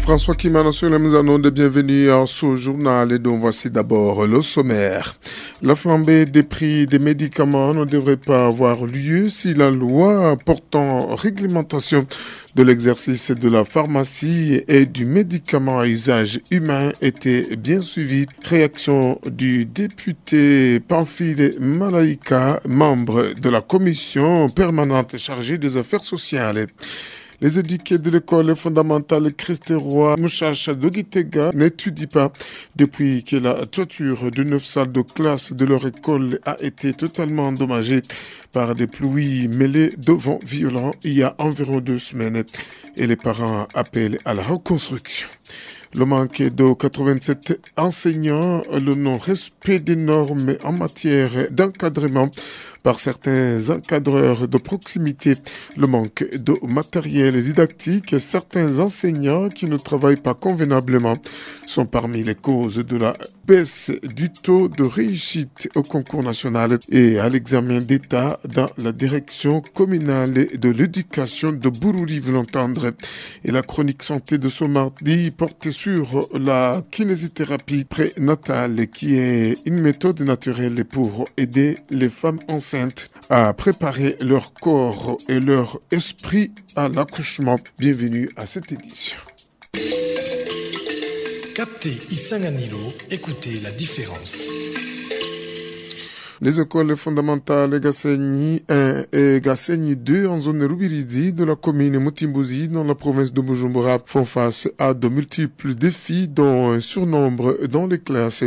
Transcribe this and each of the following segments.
François Kimano sur les mises en de bienvenue à ce journal et dont voici d'abord le sommaire. La flambée des prix des médicaments ne devrait pas avoir lieu si la loi portant réglementation de l'exercice de la pharmacie et du médicament à usage humain était bien suivie. Réaction du député Pamphile Malaika, membre de la commission permanente chargée des affaires sociales. Les éduqués de l'école fondamentale Christ-Roi Mouchacha de Gitega n'étudient pas depuis que la toiture de neuf salles de classe de leur école a été totalement endommagée par des pluies mêlées de vents violents il y a environ deux semaines et les parents appellent à la reconstruction. Le manque de 87 enseignants, le non-respect des normes en matière d'encadrement par certains encadreurs de proximité, le manque de matériel didactique et certains enseignants qui ne travaillent pas convenablement sont parmi les causes de la baisse du taux de réussite au concours national et à l'examen d'État dans la direction communale de l'éducation de Bourouli, vous l'entendre. Et la chronique santé de ce mardi porte sur la kinésithérapie prénatale qui est une méthode naturelle pour aider les femmes enceintes à préparer leur corps et leur esprit à l'accouchement. Bienvenue à cette édition. Captez Isanganilo, écoutez la différence. Les écoles fondamentales Gassenyi 1 et Gassenyi 2 en zone Rubiridi de la commune Mutimbuzi dans la province de Bujumbura font face à de multiples défis dont un surnombre dans les classes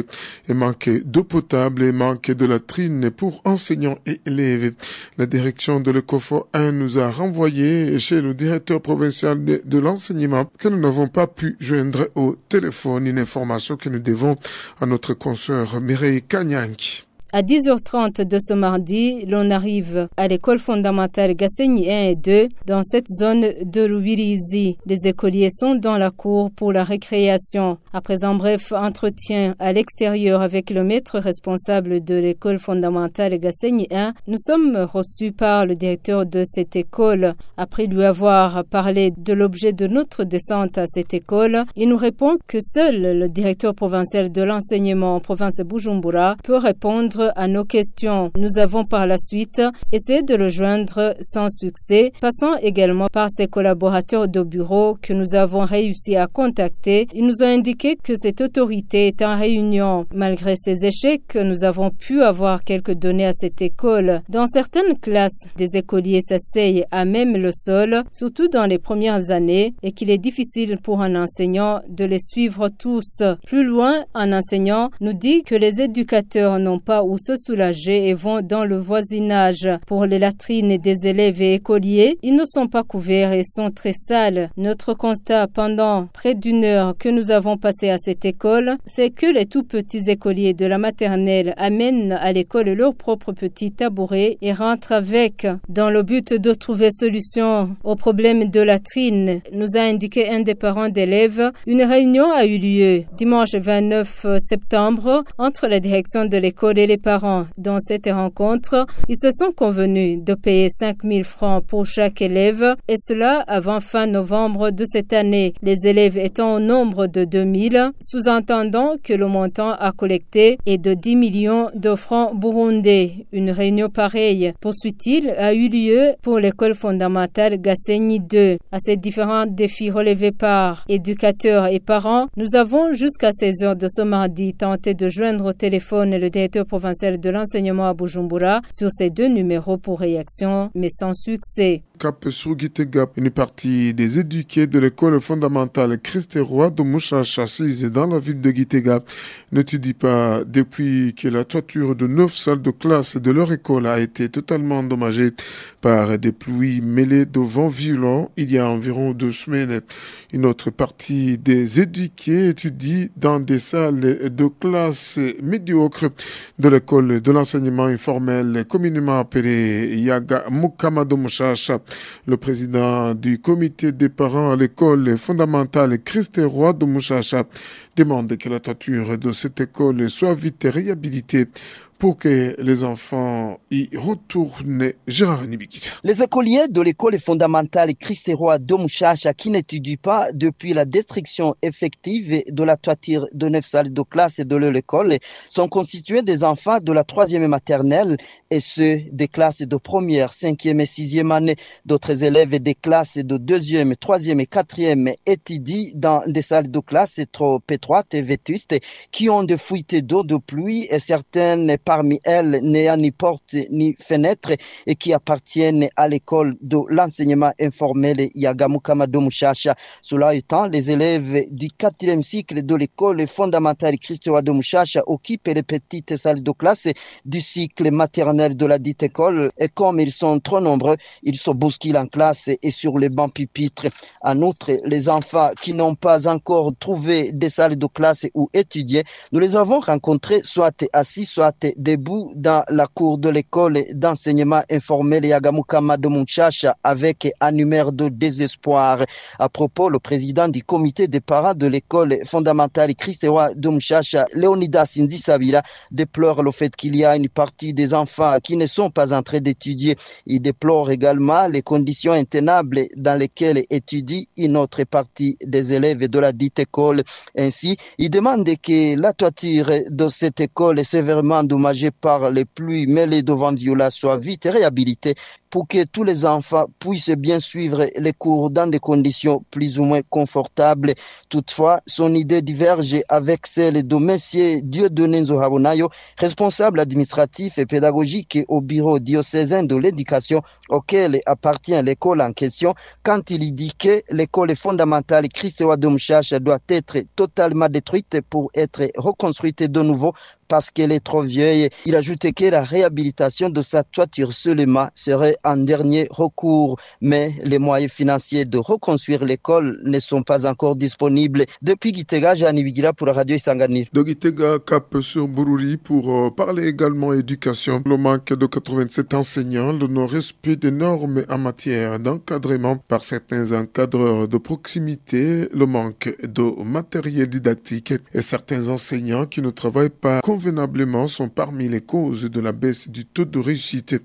et manque d'eau potable et manque de latrines pour enseignants et élèves. La direction de l'ECOFO 1 nous a renvoyé chez le directeur provincial de l'enseignement que nous n'avons pas pu joindre au téléphone une information que nous devons à notre consoeur Mireille Kanyanki. À 10h30 de ce mardi, l'on arrive à l'école fondamentale Gassigny 1 et 2 dans cette zone de Ruirizi. Les écoliers sont dans la cour pour la récréation. Après un bref entretien à l'extérieur avec le maître responsable de l'école fondamentale Gassigny 1, nous sommes reçus par le directeur de cette école. Après lui avoir parlé de l'objet de notre descente à cette école, il nous répond que seul le directeur provincial de l'enseignement en province Bujumbura peut répondre à nos questions. Nous avons par la suite essayé de le joindre sans succès, passant également par ses collaborateurs de bureau que nous avons réussi à contacter. Ils nous ont indiqué que cette autorité est en réunion. Malgré ces échecs, nous avons pu avoir quelques données à cette école. Dans certaines classes, des écoliers s'asseyent à même le sol, surtout dans les premières années, et qu'il est difficile pour un enseignant de les suivre tous. Plus loin, un enseignant nous dit que les éducateurs n'ont pas où se soulager et vont dans le voisinage. Pour les latrines des élèves et écoliers, ils ne sont pas couverts et sont très sales. Notre constat pendant près d'une heure que nous avons passé à cette école, c'est que les tout petits écoliers de la maternelle amènent à l'école leurs propres petits tabourets et rentrent avec dans le but de trouver solution au problème de latrine. Nous a indiqué un des parents d'élèves. Une réunion a eu lieu dimanche 29 septembre entre la direction de l'école et les parents. Dans cette rencontre, ils se sont convenus de payer 5 000 francs pour chaque élève et cela avant fin novembre de cette année. Les élèves étant au nombre de 2 000, sous-entendant que le montant à collecter est de 10 millions de francs burundais. Une réunion pareille, poursuit-il, a eu lieu pour l'école fondamentale Gassenyi 2. À ces différents défis relevés par éducateurs et parents, nous avons jusqu'à 16 heures de ce mardi tenté de joindre au téléphone le directeur provincial de l'enseignement à Bujumbura sur ces deux numéros pour réaction, mais sans succès. Cap sur une partie des éduqués de l'école fondamentale Christ Roi de Mouchacha assise dans la ville de Gitega n'étudie pas depuis que la toiture de neuf salles de classe de leur école a été totalement endommagée par des pluies mêlées de vents violents il y a environ deux semaines. Une autre partie des éduqués étudie dans des salles de classe médiocres de l'école de l'enseignement informel communément appelé Yaga Mukama de Mouchacha. Le président du comité des parents à l'école fondamentale Christ Roi de Mouchacha demande que la toiture de cette école soit vite réhabilitée pour que les enfants y retournent. Gérard Nibikita. Les écoliers de l'école fondamentale Christ Roi de Mouchacha qui n'étudient pas depuis la destruction effective de la toiture de neuf salles de classe de l'école sont constitués des enfants de la troisième maternelle et ceux des classes de première, cinquième et sixième année. D'autres élèves des classes de deuxième, troisième et quatrième étudient dans des salles de classe trop étroites et vétustes qui ont des fuites d'eau de pluie et certaines parmi elles n'ayant ni porte ni fenêtre et qui appartiennent à l'école de l'enseignement informel Yagamukama de Mushasha. Cela étant, les élèves du quatrième cycle de l'école fondamentale Christoa de Mushasha occupent les petites salles de classe du cycle maternel de la dite école et comme ils sont trop nombreux, ils se bousculent en classe et sur les bancs pupitres. En outre, les enfants qui n'ont pas encore trouvé des salles de classe où étudier, nous les avons rencontrés soit assis, soit debout dans la cour de l'école d'enseignement informel Yagamukama de Muchacha avec un numéro de désespoir. À propos, le président du comité des parents de l'école fondamentale Christewa de Muchacha, Leonidas Nzisabila, déplore le fait qu'il y a une partie des enfants qui ne sont pas en train d'étudier. Il déplore également les conditions intenables dans lesquelles étudie une autre partie des élèves de la dite école. Ainsi, il demande que la toiture de cette école sévèrement par les pluies. Mêlées de vent viola soit vite réhabilitée pour que tous les enfants puissent bien suivre les cours dans des conditions plus ou moins confortables. Toutefois, son idée diverge avec celle de M. Dieudonné Zohabonayo, responsable administratif et pédagogique au bureau diocésain de l'éducation auquel appartient l'école en question, quand il dit que l'école fondamentale Christewa de doit être totalement détruite pour être reconstruite de nouveau parce qu'elle est trop vieille. Il ajoute que la réhabilitation de sa toiture seulement serait un dernier recours, mais les moyens financiers de reconstruire l'école ne sont pas encore disponibles. Depuis Gitega, Jeanne Vigila pour la radio Isangani. De Gitega, cap sur Bururi pour euh, parler également éducation. Le manque de 87 enseignants, le non-respect des normes en matière d'encadrement par certains encadreurs de proximité, le manque de matériel didactique et certains enseignants qui ne travaillent pas convenablement sont parmi les causes de la baisse du taux de réussite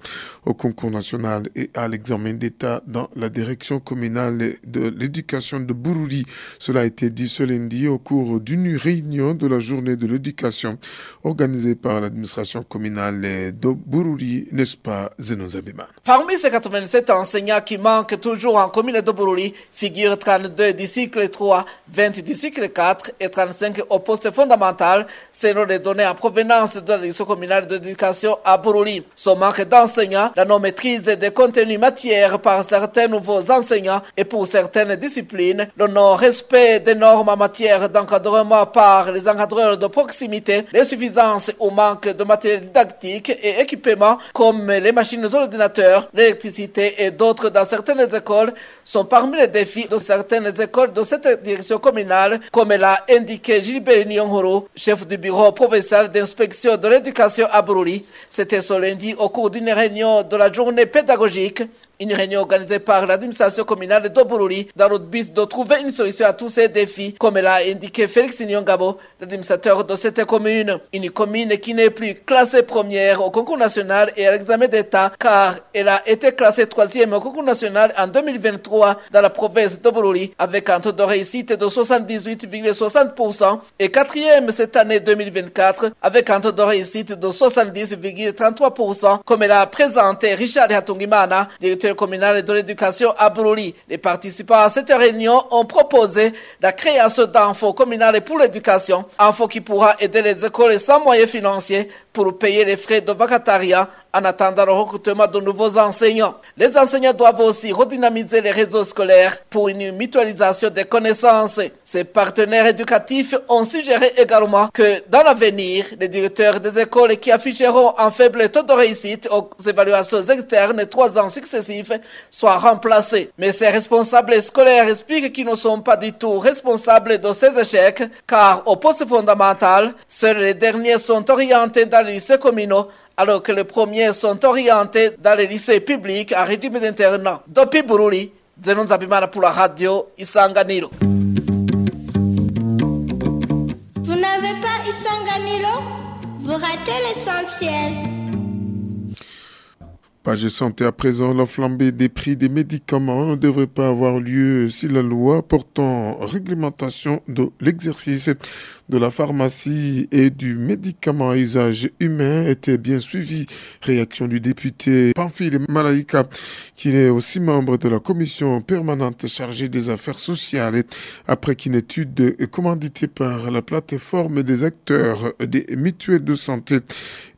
au concours national et à l'examen d'État dans la direction communale de l'éducation de Bururi. Cela a été dit ce lundi au cours d'une réunion de la journée de l'éducation organisée par l'administration communale de Bururi, n'est-ce pas, Zenozabiman Parmi ces 87 enseignants qui manquent toujours en commune de Bururi, figurent 32 du cycle 3, 20 du cycle 4 et 35 au poste fondamental, selon les données en provenance de la direction communale d'éducation à Bururi. Ce manque d'enseignants, la non-maîtrise des contenus matières par certains nouveaux enseignants et pour certaines disciplines, le non-respect des normes en matière d'encadrement par les encadreurs de proximité, l'insuffisance ou manque de matériel didactique et équipement comme les machines ordinateurs, l'électricité et d'autres dans certaines écoles sont parmi les défis de certaines écoles de cette direction communale, comme l'a indiqué Gilbert Nyonghoro, chef du bureau provincial d'inspection de l'éducation à Bruli. C'était ce lundi au cours d'une réunion de la journée pedagógica. Une réunion organisée par l'administration communale de Bururi dans le but de trouver une solution à tous ces défis, comme l'a indiqué Félix Nyongabo, l'administrateur de cette commune. Une commune qui n'est plus classée première au concours national et à l'examen d'État, car elle a été classée troisième au concours national en 2023 dans la province de Bururi, avec un taux de réussite de 78,60% et quatrième cette année 2024 avec un taux de réussite de 70,33%, comme l'a présenté Richard Hatungimana, directeur communal de l'éducation à Bururi. Les participants à cette réunion ont proposé la création d'un fonds communal pour l'éducation, un fonds qui pourra aider les écoles sans moyens financiers pour payer les frais de vacataria en attendant le recrutement de nouveaux enseignants. Les enseignants doivent aussi redynamiser les réseaux scolaires pour une mutualisation des connaissances. Ces partenaires éducatifs ont suggéré également que dans l'avenir, les directeurs des écoles qui afficheront un faible taux de réussite aux évaluations externes trois ans successifs soient remplacés. Mais ces responsables scolaires expliquent qu'ils ne sont pas du tout responsables de ces échecs car au poste fondamental, seuls les derniers sont orientés dans les lycées communaux alors que les premiers sont orientés dans les lycées publics à régime d'internat. Depuis Bururi, Zenon Zabimana pour la radio Isanganiro. Vous n'avez pas Isanganiro vous ratez l'essentiel. Page santé à présent, la flambée des prix des médicaments ne devrait pas avoir lieu si la loi portant réglementation de l'exercice de la pharmacie et du médicament à usage humain était bien suivie. Réaction du député Pamphile Malaika, qui est aussi membre de la commission permanente chargée des affaires sociales, après qu'une étude commanditée par la plateforme des acteurs des mutuelles de santé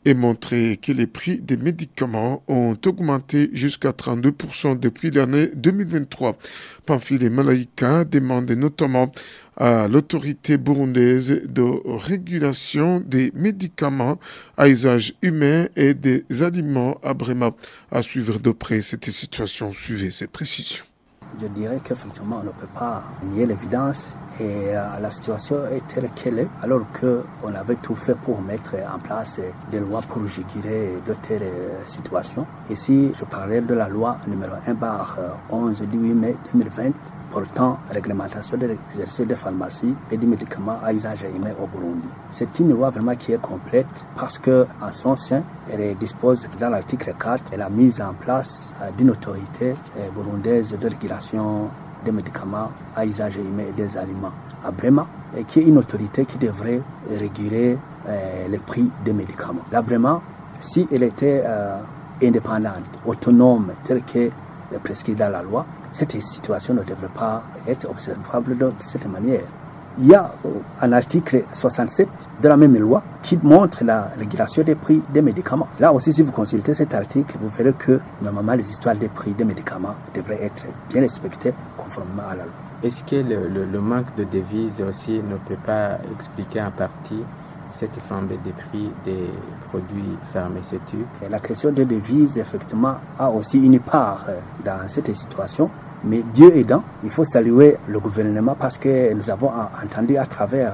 ait montré que les prix des médicaments ont augmenté jusqu'à 32% depuis l'année 2023. Pamphile Malaika demande notamment à l'autorité burundaise de régulation des médicaments à usage humain et des aliments à Brema. À suivre de près cette situation, suivez ces précisions. Je dirais qu'effectivement, on ne peut pas nier l'évidence et euh, la situation est telle qu'elle est, alors qu'on avait tout fait pour mettre en place des lois pour réguler de telles situations. Ici, je parlais de la loi numéro 1 bar 11 du 8 mai 2020 portant réglementation de l'exercice des pharmacies et des médicaments à usage humain au Burundi. C'est une loi vraiment qui est complète parce que en son sein, elle dispose dans l'article 4 la mise en place euh, d'une autorité euh, burundaise de régulation des médicaments à usage humain et des aliments à Brema, et qui est une autorité qui devrait réguler euh, les prix des médicaments. Là, Brema, si elle était indépendante, autonome, telle que prescrit dans la loi, cette situation ne devrait pas être observable de cette manière. Il y a un article 67 de la même loi qui montre la régulation des prix des médicaments. Là aussi, si vous consultez cet article, vous verrez que normalement les histoires des prix des médicaments devraient être bien respectées conformément à la loi. Est-ce que le, le manque de devises aussi ne peut pas expliquer en partie cette flambée des prix des produits pharmaceutiques? La question des devises, effectivement, a aussi une part dans cette situation. Mais Dieu aidant, il faut saluer le gouvernement parce que nous avons entendu à travers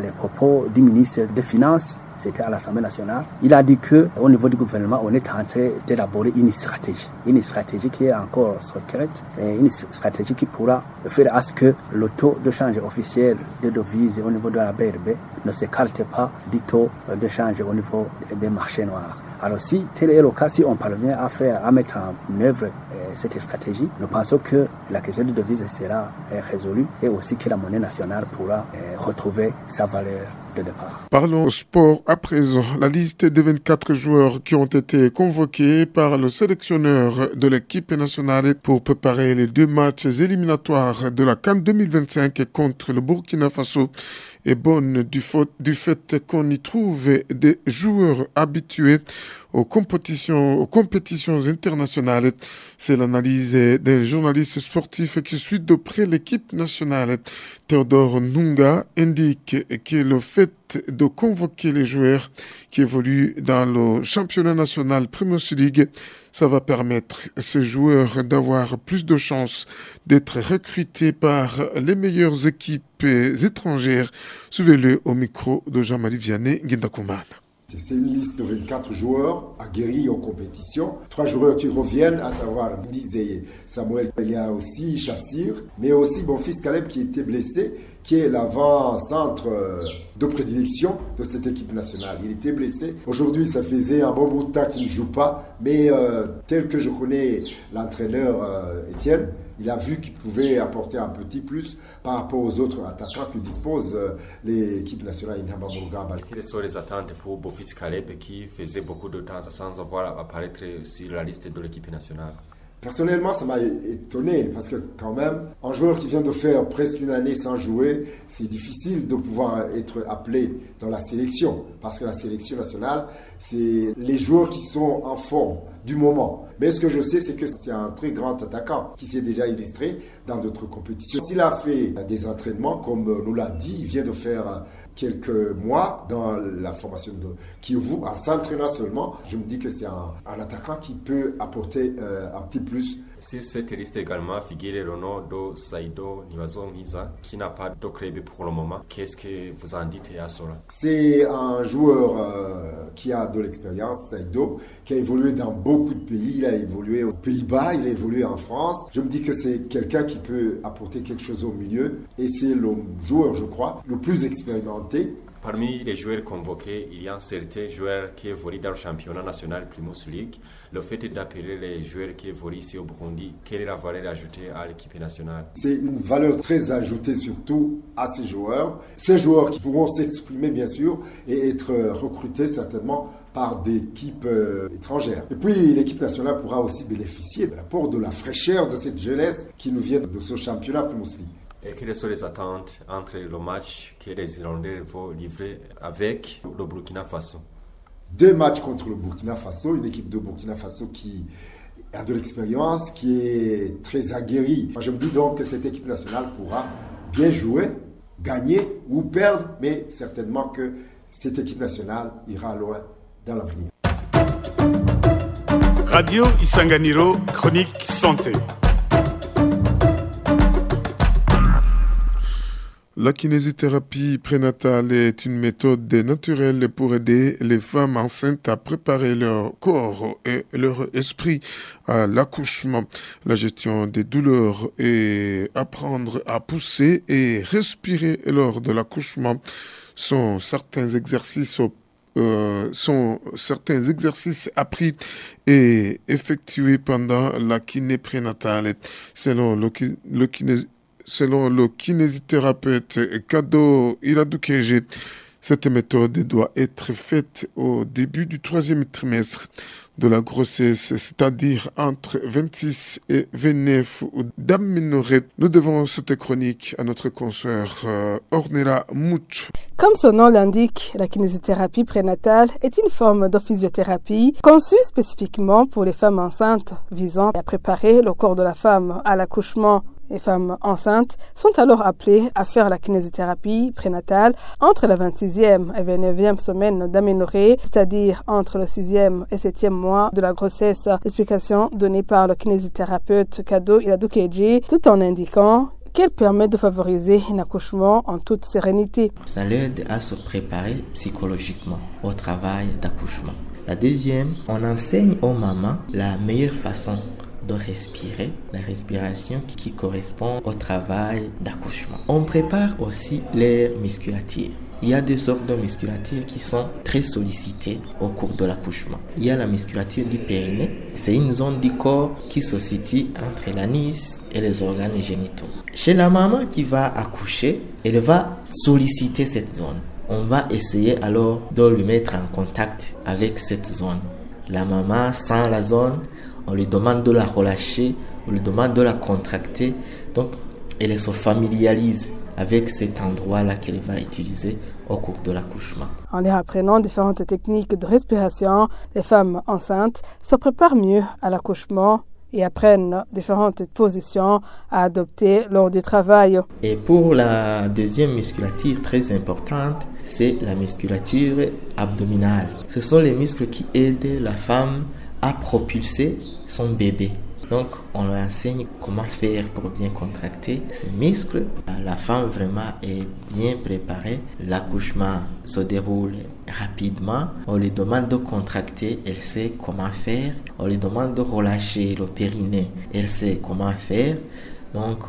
les propos du ministre des Finances c'était à l'Assemblée nationale. Il a dit que au niveau du gouvernement, on est en train d'élaborer une stratégie, une stratégie qui est encore secrète, une stratégie qui pourra faire à ce que le taux de change officiel de devises au niveau de la BRB ne s'écarte pas du taux de change au niveau des marchés noirs. Alors si tel est le cas, si on parvient à faire, à mettre en œuvre cette stratégie, nous pensons que la question de devise sera résolue et aussi que la monnaie nationale pourra retrouver sa valeur de départ. Parlons sport à présent. La liste des 24 joueurs qui ont été convoqués par le sélectionneur de l'équipe nationale pour préparer les deux matchs éliminatoires de la Cannes 2025 contre le Burkina Faso est bonne du, fait qu'on y trouve des joueurs habitués aux compétitions, aux compétitions internationales. C'est l'analyse d'un journaliste sportif qui suit de près l'équipe nationale. Théodore Nunga indique que le fait de convoquer les joueurs qui évoluent dans le championnat national Premier League, ça va permettre à ces joueurs d'avoir plus de chances d'être recrutés par les meilleures équipes étrangères. Suivez-le au micro de Jean-Marie Vianney Guindakoumane. C'est une liste de 24 joueurs aguerris en compétition. Trois joueurs qui reviennent, à savoir et Samuel. Il y a aussi Chassir, mais aussi mon fils Caleb qui était blessé, qui est l'avant-centre de prédilection de cette équipe nationale. Il était blessé. Aujourd'hui, ça faisait un bon bout de temps qu'il ne joue pas, mais euh, tel que je connais l'entraîneur euh, Étienne, il a vu qu'il pouvait apporter un petit plus par rapport aux autres attaquants que dispose euh, l'équipe nationale Inhamba Murugamba. Quelles sont les attentes pour Bofis Caleb qui faisait beaucoup de temps sans avoir apparaître sur la liste de l'équipe nationale? Personnellement, ça m'a étonné parce que quand même, un joueur qui vient de faire presque une année sans jouer, c'est difficile de pouvoir être appelé dans la sélection parce que la sélection nationale, c'est les joueurs qui sont en forme du moment. Mais ce que je sais, c'est que c'est un très grand attaquant qui s'est déjà illustré dans d'autres compétitions. S'il a fait des entraînements, comme nous l'a dit, il vient de faire quelques mois dans la formation de Kiyovu, en s'entraînant seulement, je me dis que c'est un, attaquant qui peut apporter euh, un petit plus. Cette liste également le nom de Saido qui n'a pas de club pour le moment. Qu'est-ce que vous en dites à cela? C'est un joueur euh, qui a de l'expérience, Saido, qui a évolué dans beaucoup de pays. Il a évolué aux Pays-Bas, il a évolué en France. Je me dis que c'est quelqu'un qui peut apporter quelque chose au milieu et c'est le joueur, je crois, le plus expérimenté Parmi les joueurs convoqués, il y a certains joueurs qui évoluent dans le championnat national Primus League. Le fait d'appeler les joueurs qui évoluent ici au Burundi, quelle est la valeur ajoutée à l'équipe nationale? C'est une valeur très ajoutée surtout à ces joueurs. Ces joueurs qui pourront s'exprimer bien sûr et être recrutés certainement par des équipes euh, étrangères. Et puis l'équipe nationale pourra aussi bénéficier de l'apport de la fraîcheur de cette jeunesse qui nous vient de ce championnat Primus League. Et quelles sont les attentes entre le match que les Irlandais vont livrer avec le Burkina Faso Deux matchs contre le Burkina Faso, une équipe de Burkina Faso qui a de l'expérience, qui est très aguerrie. je me dis donc que cette équipe nationale pourra bien jouer, gagner ou perdre, mais certainement que cette équipe nationale ira loin dans l'avenir. Radio Isanganiro, chronique santé. La kinésithérapie prénatale est une méthode naturelle pour aider les femmes enceintes à préparer leur corps et leur esprit à l'accouchement, la gestion des douleurs et apprendre à pousser et respirer lors de l'accouchement sont certains exercices euh, sont certains exercices appris et effectués pendant la kiné prénatale. Selon le, le selon le kinésithérapeute Kado Iradukeje, cette méthode doit être faite au début du troisième trimestre de la grossesse, c'est-à-dire entre 26 et 29 d'aménorrhée. Nous devons cette chronique à notre consoeur euh, Mouch. Comme son nom l'indique, la kinésithérapie prénatale est une forme de physiothérapie conçue spécifiquement pour les femmes enceintes, visant à préparer le corps de la femme à l'accouchement les femmes enceintes sont alors appelées à faire la kinésithérapie prénatale entre la 26e et 29e semaine d'aménorrhée, c'est-à-dire entre le 6e et 7e mois de la grossesse. Explication donnée par le kinésithérapeute Kado Iladukeji, tout en indiquant qu'elle permet de favoriser un accouchement en toute sérénité. Ça l'aide à se préparer psychologiquement au travail d'accouchement. La deuxième, on enseigne aux mamans la meilleure façon de respirer, la respiration qui correspond au travail d'accouchement. On prépare aussi l'air musculature. Il y a deux sortes de musculature qui sont très sollicitées au cours de l'accouchement. Il y a la musculature du périnée. C'est une zone du corps qui se situe entre l'anis et les organes génitaux. Chez la maman qui va accoucher, elle va solliciter cette zone. On va essayer alors de lui mettre en contact avec cette zone. La maman sent la zone, on lui demande de la relâcher, on lui demande de la contracter. Donc, elle se familiarise avec cet endroit-là qu'elle va utiliser au cours de l'accouchement. En leur apprenant différentes techniques de respiration, les femmes enceintes se préparent mieux à l'accouchement et apprennent différentes positions à adopter lors du travail. Et pour la deuxième musculature très importante, c'est la musculature abdominale. Ce sont les muscles qui aident la femme à propulser son bébé. Donc, on lui enseigne comment faire pour bien contracter ses muscles. La femme vraiment est bien préparée. L'accouchement se déroule rapidement. On lui demande de contracter, elle sait comment faire. On lui demande de relâcher le périnée, elle sait comment faire. Donc,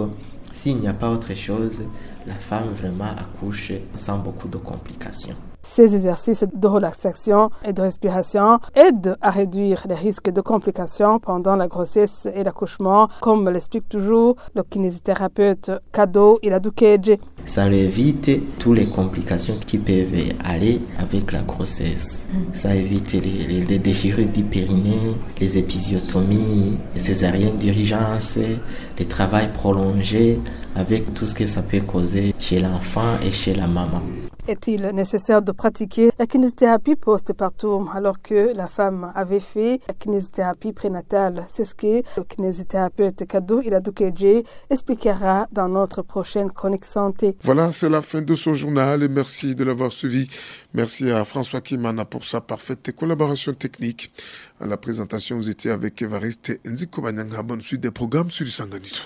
s'il n'y a pas autre chose, la femme vraiment accouche sans beaucoup de complications. Ces exercices de relaxation et de respiration aident à réduire les risques de complications pendant la grossesse et l'accouchement, comme l'explique toujours le kinésithérapeute Kado Iladukeje. Ça évite toutes les complications qui peuvent aller avec la grossesse. Ça évite les, les déchirures du périnée, les épisiotomies, les césariennes d'urgence, les travails prolongés, avec tout ce que ça peut causer chez l'enfant et chez la maman. Est-il nécessaire de pratiquer la kinésithérapie post-partum alors que la femme avait fait la kinésithérapie prénatale? C'est ce que le kinésithérapeute Kado Iladukeje expliquera dans notre prochaine chronique santé. Voilà, c'est la fin de ce journal et merci de l'avoir suivi. Merci à François Kimana pour sa parfaite collaboration technique. À la présentation, vous étiez avec Evariste Nziko Bonne suite des programmes sur Sanganito.